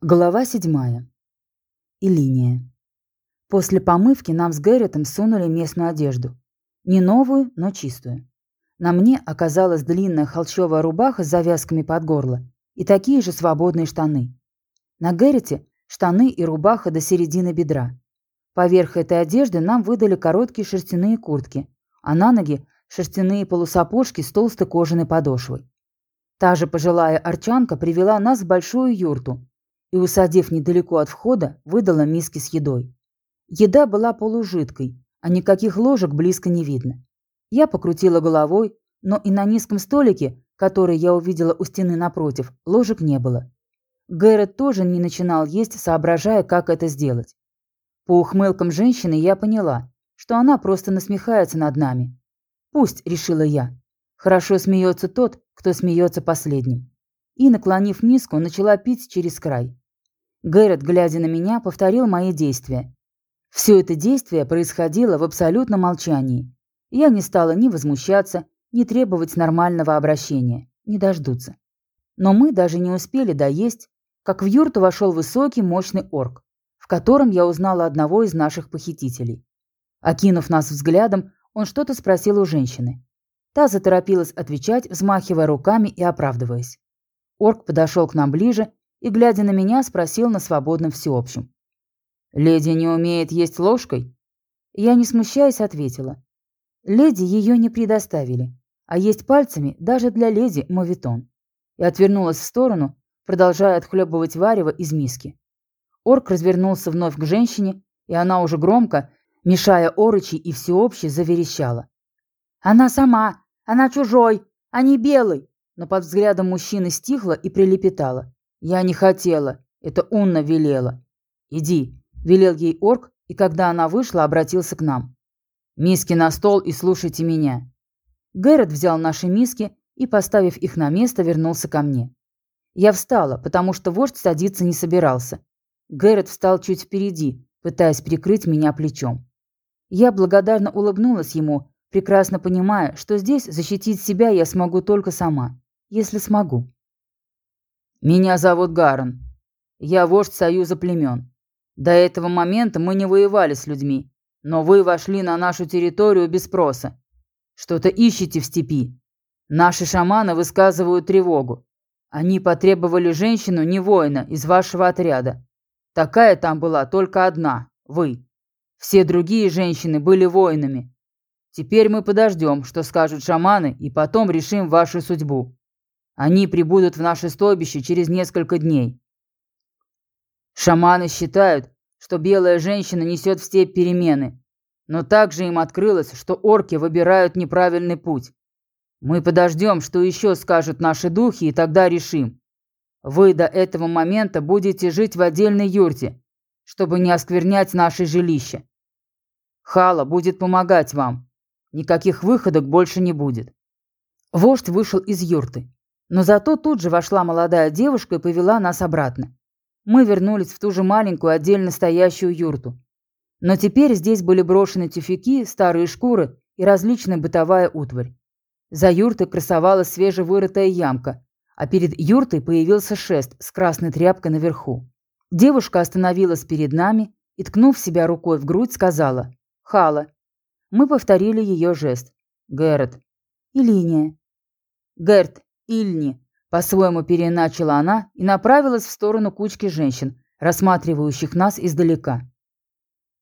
Глава седьмая. Илиния. После помывки нам с Гэрретом сунули местную одежду. Не новую, но чистую. На мне оказалась длинная холщовая рубаха с завязками под горло и такие же свободные штаны. На Гэррете штаны и рубаха до середины бедра. Поверх этой одежды нам выдали короткие шерстяные куртки, а на ноги шерстяные полусапожки с толстой кожаной подошвой. Та же пожилая арчанка привела нас в большую юрту, и, усадив недалеко от входа, выдала миски с едой. Еда была полужидкой, а никаких ложек близко не видно. Я покрутила головой, но и на низком столике, который я увидела у стены напротив, ложек не было. Гэррет тоже не начинал есть, соображая, как это сделать. По ухмылкам женщины я поняла, что она просто насмехается над нами. Пусть, решила я. Хорошо смеется тот, кто смеется последним. И, наклонив миску, начала пить через край. Гэррет, глядя на меня, повторил мои действия. Все это действие происходило в абсолютном молчании. Я не стала ни возмущаться, ни требовать нормального обращения. Не дождутся. Но мы даже не успели доесть, как в юрту вошел высокий, мощный орк, в котором я узнала одного из наших похитителей. Окинув нас взглядом, он что-то спросил у женщины. Та заторопилась отвечать, взмахивая руками и оправдываясь. Орк подошел к нам ближе и, глядя на меня, спросил на свободном всеобщем. «Леди не умеет есть ложкой?» Я, не смущаясь, ответила. «Леди ее не предоставили, а есть пальцами даже для леди моветон». И отвернулась в сторону, продолжая отхлебывать варево из миски. Орк развернулся вновь к женщине, и она уже громко, мешая орочи и всеобще, заверещала. «Она сама! Она чужой! А не белый!» Но под взглядом мужчины стихла и прилепетала. «Я не хотела. Это Унна велела. Иди», — велел ей орк, и когда она вышла, обратился к нам. «Миски на стол и слушайте меня». Гэррет взял наши миски и, поставив их на место, вернулся ко мне. Я встала, потому что вождь садиться не собирался. Гэррет встал чуть впереди, пытаясь прикрыть меня плечом. Я благодарно улыбнулась ему, прекрасно понимая, что здесь защитить себя я смогу только сама, если смогу. «Меня зовут Гарон. Я вождь Союза племен. До этого момента мы не воевали с людьми, но вы вошли на нашу территорию без спроса. Что-то ищете в степи. Наши шаманы высказывают тревогу. Они потребовали женщину, не воина, из вашего отряда. Такая там была только одна, вы. Все другие женщины были воинами. Теперь мы подождем, что скажут шаманы, и потом решим вашу судьбу. Они прибудут в наше стойбище через несколько дней. Шаманы считают, что белая женщина несет в степь перемены, но также им открылось, что орки выбирают неправильный путь. Мы подождем, что еще скажут наши духи, и тогда решим. Вы до этого момента будете жить в отдельной юрте, чтобы не осквернять наше жилище. Хала будет помогать вам. Никаких выходок больше не будет. Вождь вышел из юрты. Но зато тут же вошла молодая девушка и повела нас обратно. Мы вернулись в ту же маленькую отдельно стоящую юрту. Но теперь здесь были брошены тюфяки, старые шкуры и различная бытовая утварь. За юртой красовалась свежевырытая ямка, а перед юртой появился шест с красной тряпкой наверху. Девушка остановилась перед нами и, ткнув себя рукой в грудь, сказала «Хала». Мы повторили ее жест. «Гэррет». «И линия». «Гэрт, Ильни», – по-своему переначала она и направилась в сторону кучки женщин, рассматривающих нас издалека.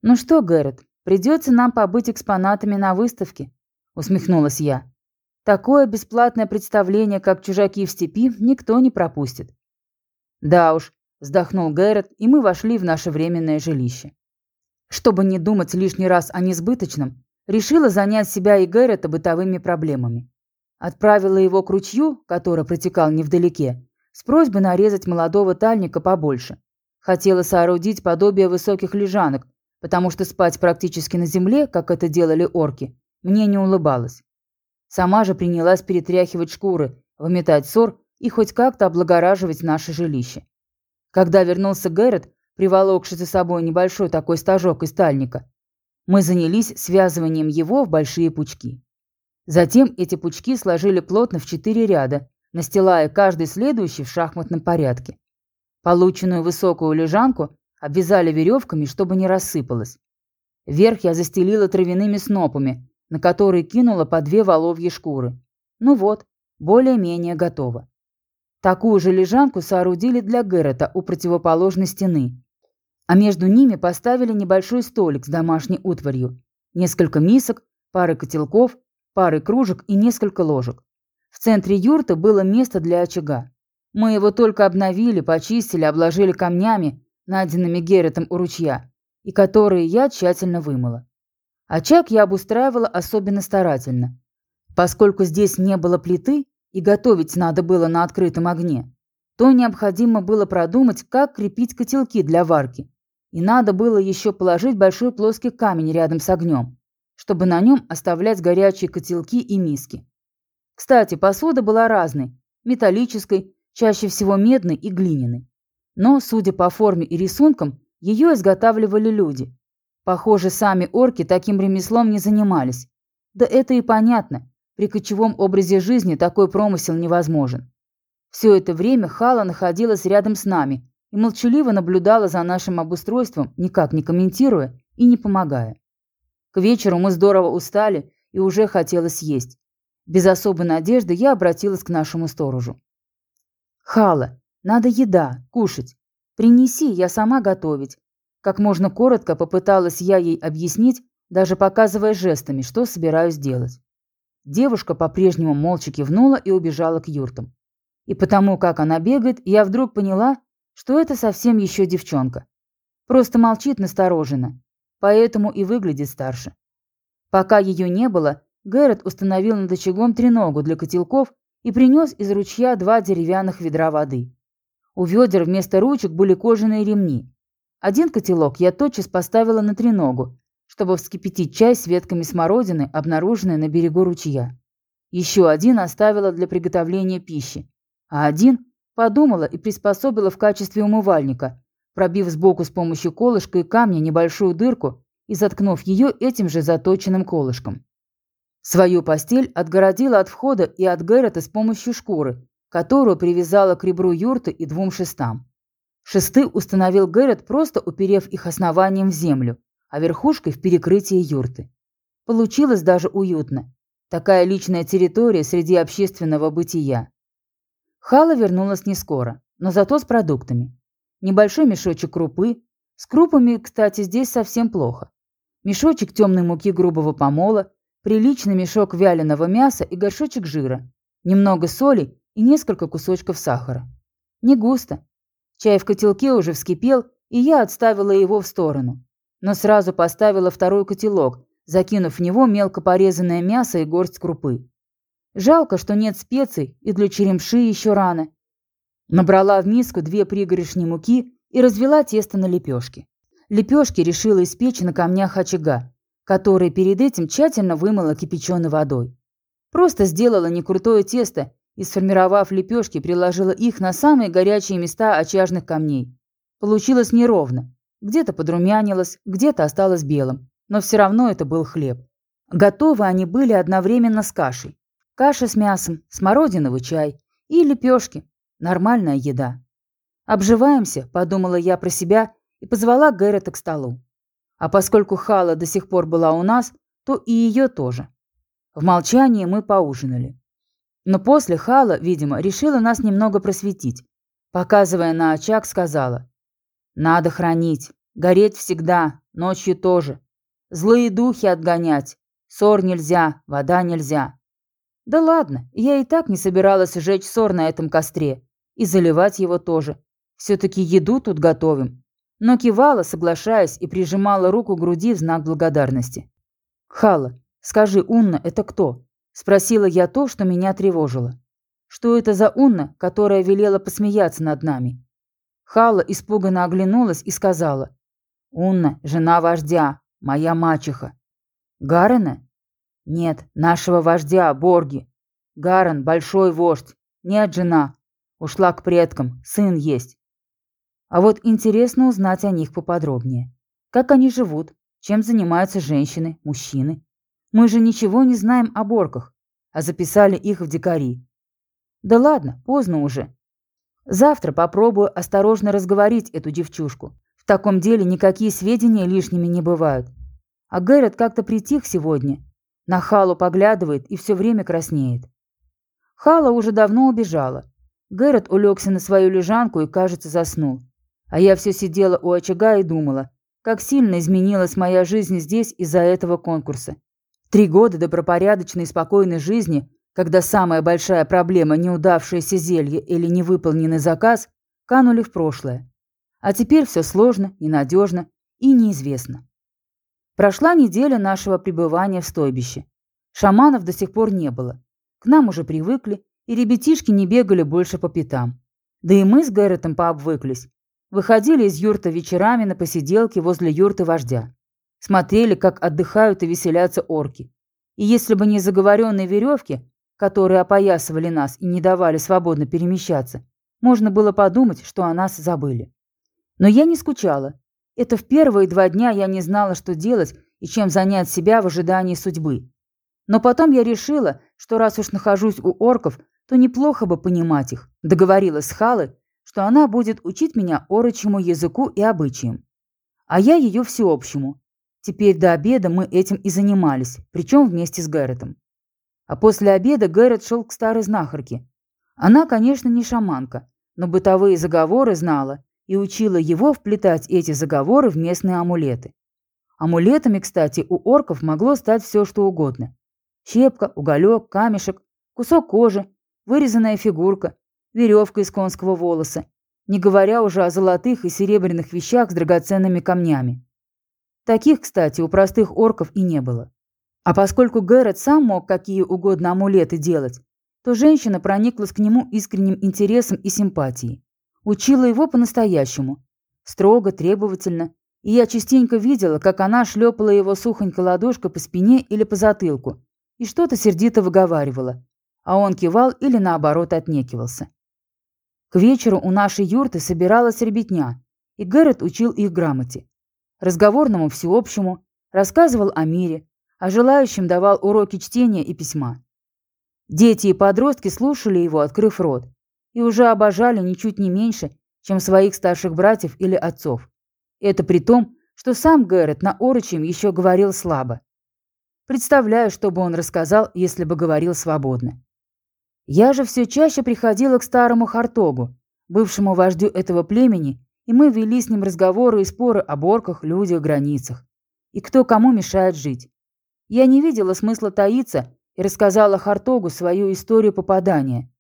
«Ну что, Гэррет, придется нам побыть экспонатами на выставке», – усмехнулась я. «Такое бесплатное представление, как «Чужаки в степи», никто не пропустит». «Да уж», – вздохнул Гэррет, и мы вошли в наше временное жилище. Чтобы не думать лишний раз о несбыточном, решила занять себя и Гэррета бытовыми проблемами. Отправила его к ручью, который протекал невдалеке, с просьбой нарезать молодого тальника побольше. Хотела соорудить подобие высоких лежанок, потому что спать практически на земле, как это делали орки, мне не улыбалось. Сама же принялась перетряхивать шкуры, выметать ссор и хоть как-то облагораживать наше жилище. Когда вернулся Гэррет, приволокший за собой небольшой такой стажок из тальника, мы занялись связыванием его в большие пучки. Затем эти пучки сложили плотно в четыре ряда, настилая каждый следующий в шахматном порядке. Полученную высокую лежанку обвязали веревками, чтобы не рассыпалась. Верх я застелила травяными снопами, на которые кинула по две воловьи шкуры. Ну вот, более-менее готово. Такую же лежанку соорудили для Гэррета у противоположной стены, а между ними поставили небольшой столик с домашней утварью, несколько мисок, пары котелков, пары кружек и несколько ложек. В центре юрты было место для очага. Мы его только обновили, почистили, обложили камнями, найденными Герритом у ручья, и которые я тщательно вымыла. Очаг я обустраивала особенно старательно. Поскольку здесь не было плиты и готовить надо было на открытом огне, то необходимо было продумать, как крепить котелки для варки. И надо было еще положить большой плоский камень рядом с огнем, чтобы на нем оставлять горячие котелки и миски. Кстати, посуда была разной – металлической, чаще всего медной и глиняной. Но, судя по форме и рисункам, ее изготавливали люди. Похоже, сами орки таким ремеслом не занимались. Да это и понятно. При кочевом образе жизни такой промысел невозможен. Все это время Хала находилась рядом с нами и молчаливо наблюдала за нашим обустройством, никак не комментируя и не помогая. К вечеру мы здорово устали и уже хотелось есть. Без особой надежды я обратилась к нашему сторожу. «Хала, надо еда, кушать. Принеси, я сама готовить. Как можно коротко попыталась я ей объяснить, даже показывая жестами, что собираюсь делать. Девушка по-прежнему молча кивнула и убежала к юртам. И потому, как она бегает, я вдруг поняла, что это совсем еще девчонка. Просто молчит настороженно, поэтому и выглядит старше. Пока ее не было, Гэррет установил над очагом треногу для котелков и принес из ручья два деревянных ведра воды. У ведер вместо ручек были кожаные ремни. Один котелок я тотчас поставила на треногу, чтобы вскипятить чай с ветками смородины, обнаруженной на берегу ручья. Еще один оставила для приготовления пищи, а один подумала и приспособила в качестве умывальника, пробив сбоку с помощью колышка и камня небольшую дырку и заткнув ее этим же заточенным колышком. Свою постель отгородила от входа и от Гэррета с помощью шкуры, которую привязала к ребру юрты и двум шестам. Шесты установил Гэррет, просто уперев их основанием в землю, а верхушкой в перекрытие юрты. Получилось даже уютно. Такая личная территория среди общественного бытия. Хала вернулась не скоро, но зато с продуктами. Небольшой мешочек крупы. С крупами, кстати, здесь совсем плохо. Мешочек темной муки грубого помола, приличный мешок вяленого мяса и горшочек жира. Немного соли и несколько кусочков сахара. Не густо. Чай в котелке уже вскипел, и я отставила его в сторону. Но сразу поставила второй котелок, закинув в него мелко порезанное мясо и горсть крупы. Жалко, что нет специй, и для черемши еще рано. Набрала в миску две пригоршни муки и развела тесто на лепешки. Лепешки решила испечь на камнях очага, которые перед этим тщательно вымыла кипяченой водой. Просто сделала некрутое тесто и, сформировав лепешки, приложила их на самые горячие места очажных камней. Получилось неровно. Где-то подрумянилось, где-то осталось белым. Но все равно это был хлеб. Готовы они были одновременно с кашей. Каша с мясом, смородиновый чай и лепешки. Нормальная еда. «Обживаемся», — подумала я про себя и позвала Гэррета к столу. А поскольку Хала до сих пор была у нас, то и ее тоже. В молчании мы поужинали. Но после Хала, видимо, решила нас немного просветить. Показывая на очаг, сказала. «Надо хранить. Гореть всегда, ночью тоже. Злые духи отгонять. Ссор нельзя, вода нельзя». Да ладно, я и так не собиралась сжечь ссор на этом костре. И заливать его тоже. Все-таки еду тут готовим. Но кивала, соглашаясь, и прижимала руку к груди в знак благодарности. «Хала, скажи, Унна, это кто?» Спросила я то, что меня тревожило. Что это за Унна, которая велела посмеяться над нами? Хала испуганно оглянулась и сказала. «Унна, жена вождя, моя мачеха». «Гарена?» «Нет, нашего вождя, Борги. Гарен – большой вождь. Нет, жена. Ушла к предкам, сын есть». А вот интересно узнать о них поподробнее. Как они живут, чем занимаются женщины, мужчины. Мы же ничего не знаем о борках, а записали их в дикари. Да ладно, поздно уже. Завтра попробую осторожно разговорить эту девчушку. В таком деле никакие сведения лишними не бывают. А Гэррет как-то притих сегодня. На Халу поглядывает и все время краснеет. Хала уже давно убежала. Гэррет улегся на свою лежанку и, кажется, заснул. А я все сидела у очага и думала, как сильно изменилась моя жизнь здесь из-за этого конкурса. Три года добропорядочной и спокойной жизни, когда самая большая проблема – неудавшееся зелье или невыполненный заказ, канули в прошлое. А теперь все сложно, ненадежно и неизвестно. Прошла неделя нашего пребывания в стойбище. Шаманов до сих пор не было. К нам уже привыкли, и ребятишки не бегали больше по пятам. Да и мы с Гэрретом пообвыклись. Выходили из юрта вечерами на посиделки возле юрты вождя. Смотрели, как отдыхают и веселятся орки. И если бы не заговоренные веревки, которые опоясывали нас и не давали свободно перемещаться, можно было подумать, что о нас забыли. Но я не скучала. Это в первые два дня я не знала, что делать и чем занять себя в ожидании судьбы. Но потом я решила, что раз уж нахожусь у орков, то неплохо бы понимать их. Договорилась с Халой, что она будет учить меня орочему языку и обычаям. А я ее всеобщему. Теперь до обеда мы этим и занимались, причем вместе с Гэрретом. А после обеда Гэррет шел к старой знахарке. Она, конечно, не шаманка, но бытовые заговоры знала и учила его вплетать эти заговоры в местные амулеты. Амулетами, кстати, у орков могло стать все, что угодно. Щепка, уголек, камешек, кусок кожи, вырезанная фигурка, веревка из конского волоса, не говоря уже о золотых и серебряных вещах с драгоценными камнями. Таких, кстати, у простых орков и не было. А поскольку Гэррет сам мог какие угодно амулеты делать, то женщина прониклась к нему искренним интересом и симпатией. Учила его по-настоящему. Строго, требовательно. И я частенько видела, как она шлепала его сухонько ладошкой по спине или по затылку и что-то сердито выговаривала, а он кивал или наоборот отнекивался. К вечеру у нашей юрты собиралась ребятня, и Гэррет учил их грамоте разговорному всеобщему, рассказывал о мире, а желающим давал уроки чтения и письма. Дети и подростки слушали его, открыв рот, и уже обожали ничуть не меньше, чем своих старших братьев или отцов. Это при том, что сам Гэррет на орочем еще говорил слабо. Представляю, что бы он рассказал, если бы говорил свободно. Я же все чаще приходила к старому Хартогу, бывшему вождю этого племени и мы вели с ним разговоры и споры о борках, людях, границах. И кто кому мешает жить. Я не видела смысла таиться и рассказала Хартогу свою историю попадания.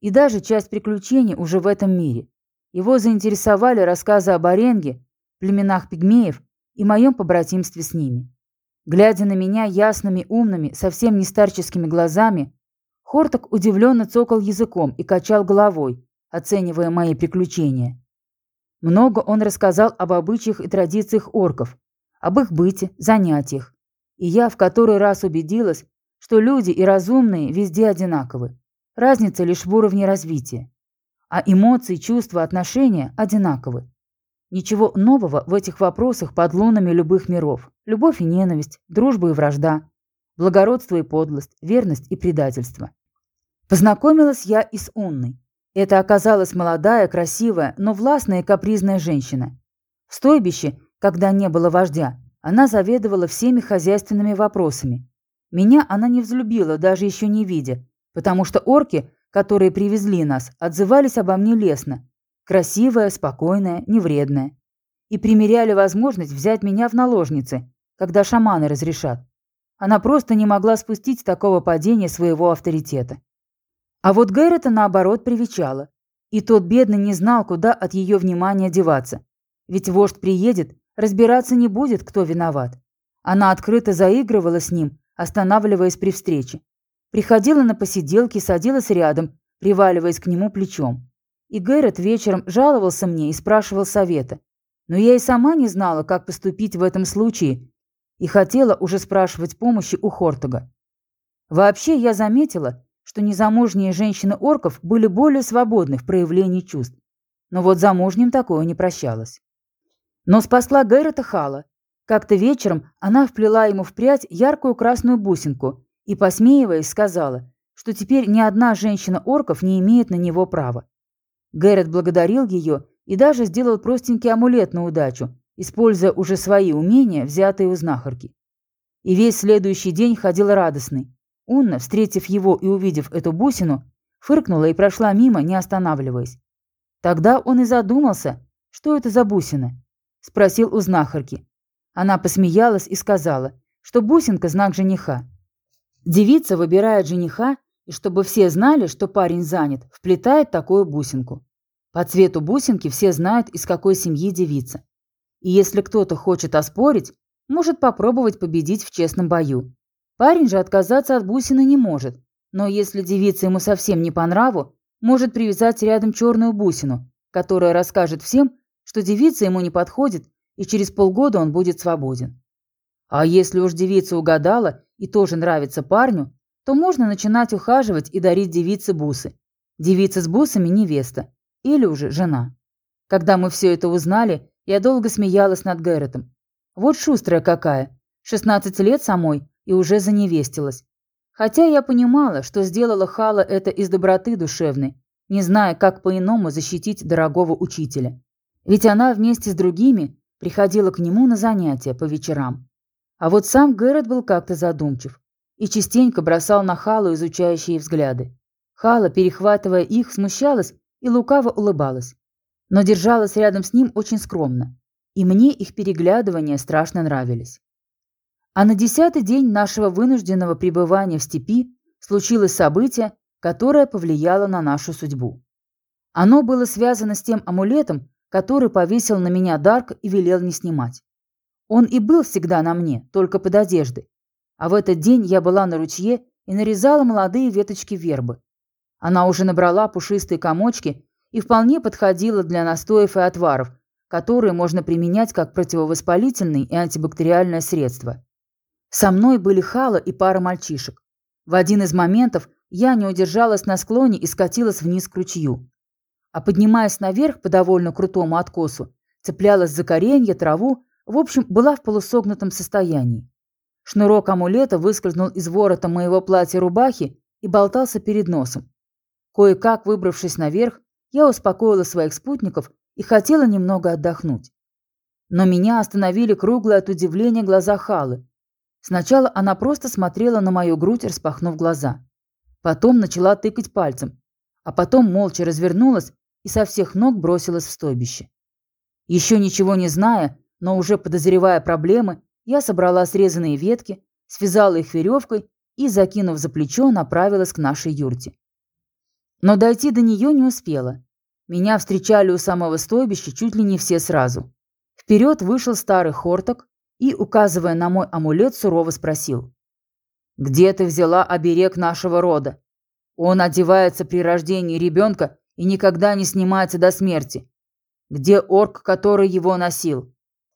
И даже часть приключений уже в этом мире. Его заинтересовали рассказы об Оренге, племенах пигмеев и моем побратимстве с ними. Глядя на меня ясными, умными, совсем не старческими глазами, Хорток удивленно цокал языком и качал головой, оценивая мои приключения. Много он рассказал об обычаях и традициях орков, об их быте, занятиях. И я в который раз убедилась, что люди и разумные везде одинаковы. Разница лишь в уровне развития. А эмоции, чувства, отношения одинаковы. Ничего нового в этих вопросах под лунами любых миров. Любовь и ненависть, дружба и вражда, благородство и подлость, верность и предательство. Познакомилась я и с Унной. Это оказалась молодая, красивая, но властная и капризная женщина. В стойбище, когда не было вождя, она заведовала всеми хозяйственными вопросами. Меня она не взлюбила, даже еще не видя, потому что орки, которые привезли нас, отзывались обо мне лестно. Красивая, спокойная, невредная. И примеряли возможность взять меня в наложницы, когда шаманы разрешат. Она просто не могла спустить такого падения своего авторитета. А вот Гэррета, наоборот, привечала. И тот бедный не знал, куда от ее внимания деваться. Ведь вождь приедет, разбираться не будет, кто виноват. Она открыто заигрывала с ним, останавливаясь при встрече. Приходила на посиделки, садилась рядом, приваливаясь к нему плечом. И Гэррет вечером жаловался мне и спрашивал совета. Но я и сама не знала, как поступить в этом случае, и хотела уже спрашивать помощи у Хортога. Вообще я заметила, что незамужние женщины орков были более свободны в проявлении чувств. Но вот замужним такое не прощалось. Но спасла Гэррета Хала. Как-то вечером она вплела ему в прядь яркую красную бусинку и, посмеиваясь, сказала, что теперь ни одна женщина орков не имеет на него права. Гэррет благодарил ее и даже сделал простенький амулет на удачу, используя уже свои умения, взятые у знахарки. И весь следующий день ходил радостный. Унна, встретив его и увидев эту бусину, фыркнула и прошла мимо, не останавливаясь. Тогда он и задумался, что это за бусина. Спросил у знахарки. Она посмеялась и сказала, что бусинка – знак жениха. Девица выбирает жениха, и чтобы все знали, что парень занят, вплетает такую бусинку. По цвету бусинки все знают, из какой семьи девица. И если кто-то хочет оспорить, может попробовать победить в честном бою. Парень же отказаться от бусины не может, но если девица ему совсем не по нраву, может привязать рядом черную бусину, которая расскажет всем, что девица ему не подходит, и через полгода он будет свободен. А если уж девица угадала и тоже нравится парню, то можно начинать ухаживать и дарить девице бусы. Девица с бусами – невеста. Или уже жена. Когда мы все это узнали, я долго смеялась над Гэрретом. Вот шустрая какая. 16 лет самой и уже заневестилась. Хотя я понимала, что сделала Хала это из доброты душевной, не зная, как по-иному защитить дорогого учителя. Ведь она вместе с другими приходила к нему на занятия по вечерам. А вот сам Гэррет был как-то задумчив и частенько бросал на Халу изучающие взгляды. Хала, перехватывая их, смущалась и лукаво улыбалась, но держалась рядом с ним очень скромно, и мне их переглядывания страшно нравились. А на десятый день нашего вынужденного пребывания в степи случилось событие, которое повлияло на нашу судьбу. Оно было связано с тем амулетом, который повесил на меня Дарк и велел не снимать. Он и был всегда на мне, только под одеждой. А в этот день я была на ручье и нарезала молодые веточки вербы. Она уже набрала пушистые комочки и вполне подходила для настоев и отваров, которые можно применять как противовоспалительное и антибактериальное средство. Со мной были Хала и пара мальчишек. В один из моментов я не удержалась на склоне и скатилась вниз к ручью. А поднимаясь наверх по довольно крутому откосу, цеплялась за коренья, траву, в общем, была в полусогнутом состоянии. Шнурок амулета выскользнул из ворота моего платья-рубахи и болтался перед носом. Кое-как выбравшись наверх, я успокоила своих спутников и хотела немного отдохнуть. Но меня остановили круглые от удивления глаза Халы. Сначала она просто смотрела на мою грудь, распахнув глаза. Потом начала тыкать пальцем, а потом молча развернулась и со всех ног бросилась в стойбище. Еще ничего не зная, но уже подозревая проблемы, я собрала срезанные ветки, связала их веревкой и, закинув за плечо, направилась к нашей юрте. Но дойти до нее не успела. Меня встречали у самого стойбища чуть ли не все сразу. Вперед вышел старый хорток и, указывая на мой амулет, сурово спросил. «Где ты взяла оберег нашего рода? Он одевается при рождении ребенка и никогда не снимается до смерти. Где орк, который его носил?»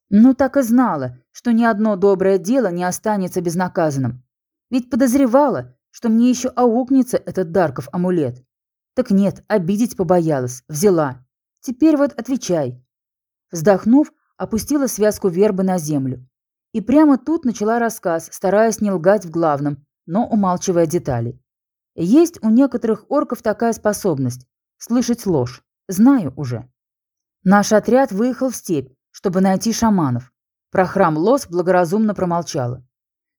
Ну так и знала, что ни одно доброе дело не останется безнаказанным. Ведь подозревала, что мне еще аукнется этот Дарков амулет. Так нет, обидеть побоялась, взяла. Теперь вот отвечай. Вздохнув, опустила связку вербы на землю. И прямо тут начала рассказ, стараясь не лгать в главном, но умалчивая детали. Есть у некоторых орков такая способность – слышать ложь. Знаю уже. Наш отряд выехал в степь, чтобы найти шаманов. Про храм Лос благоразумно промолчала.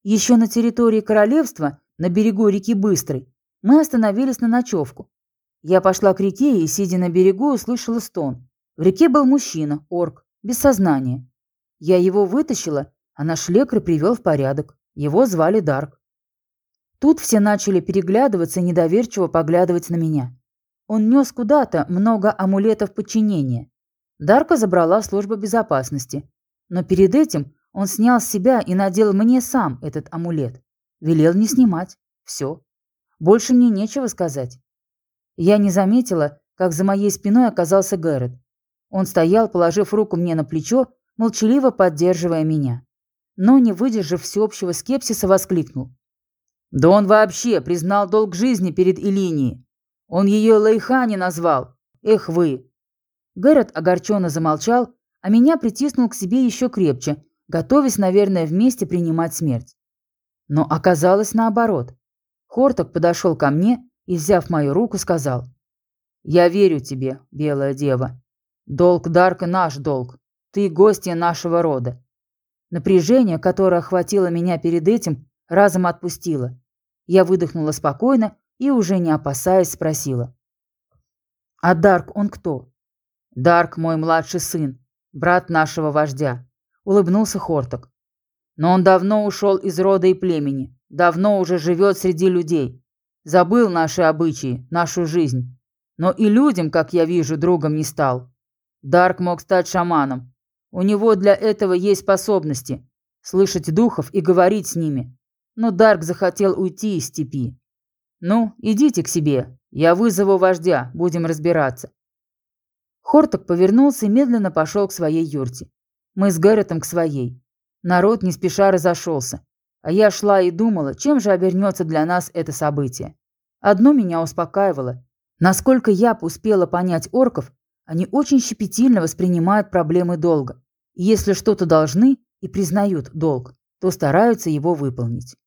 Еще на территории королевства, на берегу реки Быстрой, мы остановились на ночевку, я пошла к реке и, сидя на берегу, услышала стон. В реке был мужчина, орк, без сознания. Я его вытащила, а наш лекарь привел в порядок. Его звали Дарк. Тут все начали переглядываться и недоверчиво поглядывать на меня. Он нес куда-то много амулетов подчинения. Дарка забрала служба безопасности. Но перед этим он снял с себя и надел мне сам этот амулет. Велел не снимать. Все. Больше мне нечего сказать. Я не заметила, как за моей спиной оказался Гэррет. Он стоял, положив руку мне на плечо, молчаливо поддерживая меня. Но, не выдержав всеобщего скепсиса, воскликнул. «Да он вообще признал долг жизни перед Илинией. Он ее Лейхани назвал. Эх вы!» Гэррет огорченно замолчал, а меня притиснул к себе еще крепче, готовясь, наверное, вместе принимать смерть. Но оказалось наоборот. Хорток подошел ко мне и, взяв мою руку, сказал. Я верю тебе, белая дева. Долг Дарка наш долг. Ты гостья нашего рода. Напряжение, которое охватило меня перед этим, разом отпустило. Я выдохнула спокойно и, уже не опасаясь, спросила. «А Дарк он кто?» «Дарк мой младший сын, брат нашего вождя», — улыбнулся Хорток. «Но он давно ушел из рода и племени, давно уже живет среди людей. Забыл наши обычаи, нашу жизнь. Но и людям, как я вижу, другом не стал. Дарк мог стать шаманом. У него для этого есть способности – слышать духов и говорить с ними. Но Дарк захотел уйти из степи. Ну, идите к себе. Я вызову вождя, будем разбираться. Хорток повернулся и медленно пошел к своей юрте. Мы с Гарретом к своей. Народ не спеша разошелся. А я шла и думала, чем же обернется для нас это событие. Одно меня успокаивало. Насколько я успела понять орков, они очень щепетильно воспринимают проблемы долга. И если что-то должны и признают долг, то стараются его выполнить.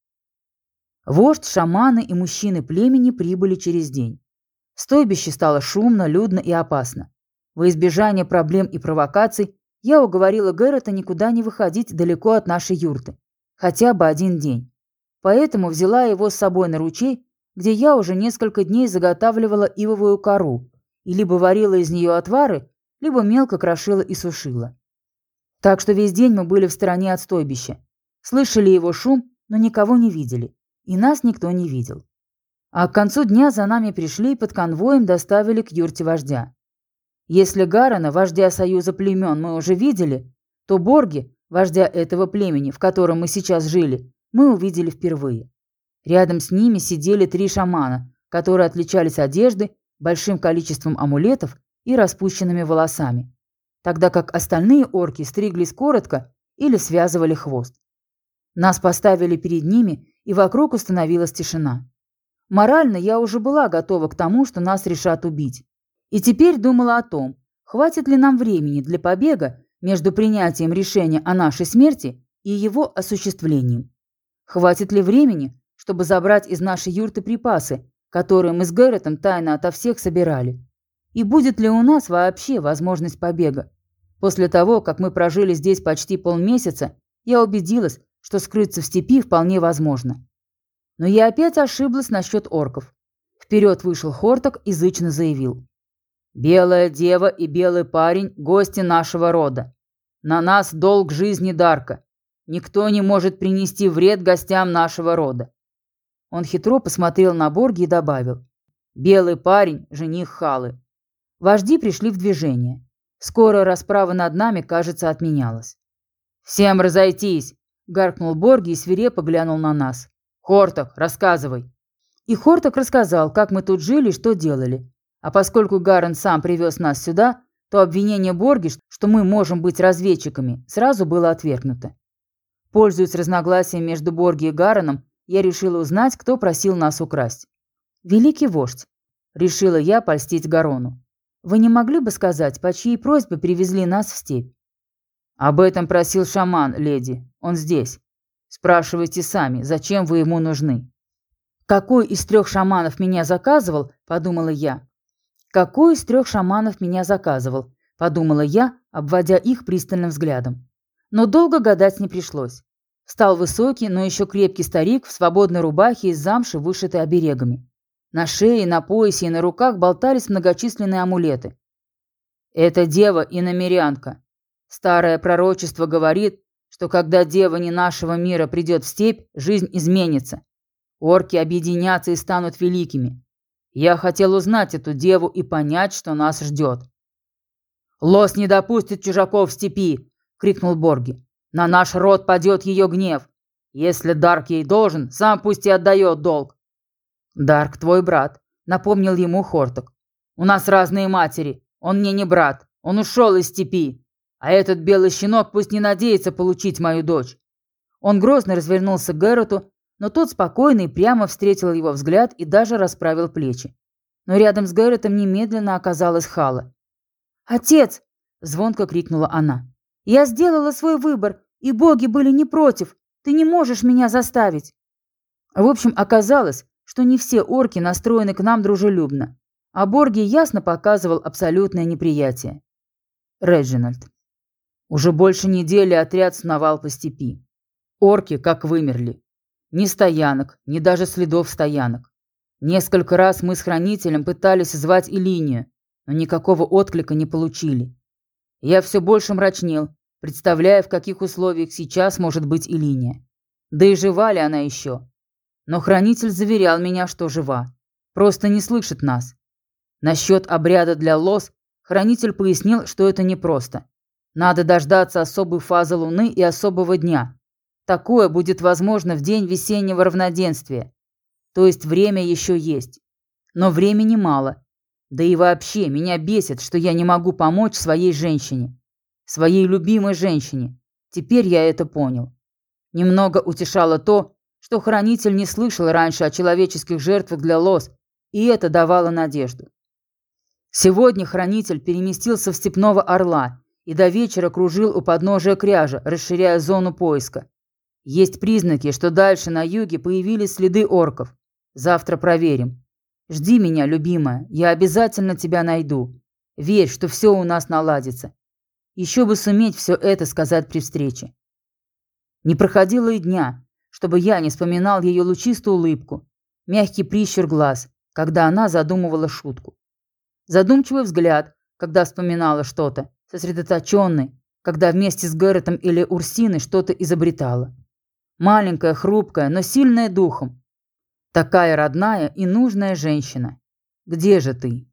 Вождь, шаманы и мужчины племени прибыли через день. Стойбище стало шумно, людно и опасно. Во избежание проблем и провокаций я уговорила Гэррета никуда не выходить далеко от нашей юрты. Хотя бы один день. Поэтому взяла его с собой на ручей, где я уже несколько дней заготавливала ивовую кору и либо варила из нее отвары, либо мелко крошила и сушила. Так что весь день мы были в стороне от стойбища. Слышали его шум, но никого не видели. И нас никто не видел. А к концу дня за нами пришли и под конвоем доставили к юрте вождя. Если Гарана, вождя союза племен, мы уже видели, то Борги, вождя этого племени, в котором мы сейчас жили, мы увидели впервые. Рядом с ними сидели три шамана, которые отличались одеждой, большим количеством амулетов и распущенными волосами, тогда как остальные орки стриглись коротко или связывали хвост. Нас поставили перед ними, и вокруг установилась тишина. Морально я уже была готова к тому, что нас решат убить. И теперь думала о том, хватит ли нам времени для побега между принятием решения о нашей смерти и его осуществлением. Хватит ли времени, чтобы забрать из нашей юрты припасы, которые мы с Гэрретом тайно ото всех собирали. И будет ли у нас вообще возможность побега? После того, как мы прожили здесь почти полмесяца, я убедилась, что скрыться в степи вполне возможно. Но я опять ошиблась насчет орков. Вперед вышел Хорток и зычно заявил. «Белая дева и белый парень – гости нашего рода. На нас долг жизни Дарка. Никто не может принести вред гостям нашего рода. Он хитро посмотрел на Борги и добавил. «Белый парень, жених Халы». Вожди пришли в движение. Скоро расправа над нами, кажется, отменялась. «Всем разойтись!» – гаркнул Борги и свирепо глянул на нас. «Хорток, рассказывай!» И Хорток рассказал, как мы тут жили и что делали. А поскольку Гарен сам привез нас сюда, то обвинение Борги, что мы можем быть разведчиками, сразу было отвергнуто. Пользуясь разногласием между Борги и Гареном, я решила узнать, кто просил нас украсть. «Великий вождь», — решила я польстить Гарону. «Вы не могли бы сказать, по чьей просьбе привезли нас в степь?» «Об этом просил шаман, леди. Он здесь. Спрашивайте сами, зачем вы ему нужны?» «Какой из трех шаманов меня заказывал?» – подумала я. «Какой из трех шаманов меня заказывал?» – подумала я, обводя их пристальным взглядом. Но долго гадать не пришлось. Стал высокий, но еще крепкий старик в свободной рубахе из замши, вышитой оберегами. На шее, на поясе и на руках болтались многочисленные амулеты. Это дева и намерянка. Старое пророчество говорит, что когда дева не нашего мира придет в степь, жизнь изменится. Орки объединятся и станут великими. Я хотел узнать эту деву и понять, что нас ждет. «Лос не допустит чужаков в степи!» — крикнул Борги. На наш род падет ее гнев. Если Дарк ей должен, сам пусть и отдает долг. Дарк твой брат, напомнил ему Хорток. У нас разные матери. Он мне не брат. Он ушел из степи. А этот белый щенок пусть не надеется получить мою дочь. Он грозно развернулся к Гэроту, но тот спокойно и прямо встретил его взгляд и даже расправил плечи. Но рядом с Гэротом немедленно оказалась Хала. «Отец!» – звонко крикнула она. Я сделала свой выбор, и боги были не против. Ты не можешь меня заставить. В общем, оказалось, что не все орки настроены к нам дружелюбно. А Борги ясно показывал абсолютное неприятие. Реджинальд. Уже больше недели отряд сновал по степи. Орки как вымерли. Ни стоянок, ни даже следов стоянок. Несколько раз мы с хранителем пытались звать и но никакого отклика не получили. Я все больше мрачнел, представляя, в каких условиях сейчас может быть и. Да и жива ли она еще? Но хранитель заверял меня, что жива. Просто не слышит нас. Насчет обряда для лос хранитель пояснил, что это непросто. Надо дождаться особой фазы Луны и особого дня. Такое будет возможно в день весеннего равноденствия. То есть время еще есть. Но времени мало. Да и вообще, меня бесит, что я не могу помочь своей женщине. Своей любимой женщине. Теперь я это понял. Немного утешало то, что хранитель не слышал раньше о человеческих жертвах для лос, и это давало надежду. Сегодня хранитель переместился в степного орла и до вечера кружил у подножия кряжа, расширяя зону поиска. Есть признаки, что дальше на юге появились следы орков. Завтра проверим. Жди меня, любимая, я обязательно тебя найду. Верь, что все у нас наладится. Еще бы суметь все это сказать при встрече. Не проходило и дня, чтобы я не вспоминал ее лучистую улыбку, мягкий прищур глаз, когда она задумывала шутку. Задумчивый взгляд, когда вспоминала что-то, сосредоточенный, когда вместе с Гэрретом или Урсиной что-то изобретала. Маленькая, хрупкая, но сильная духом. Такая родная и нужная женщина. Где же ты?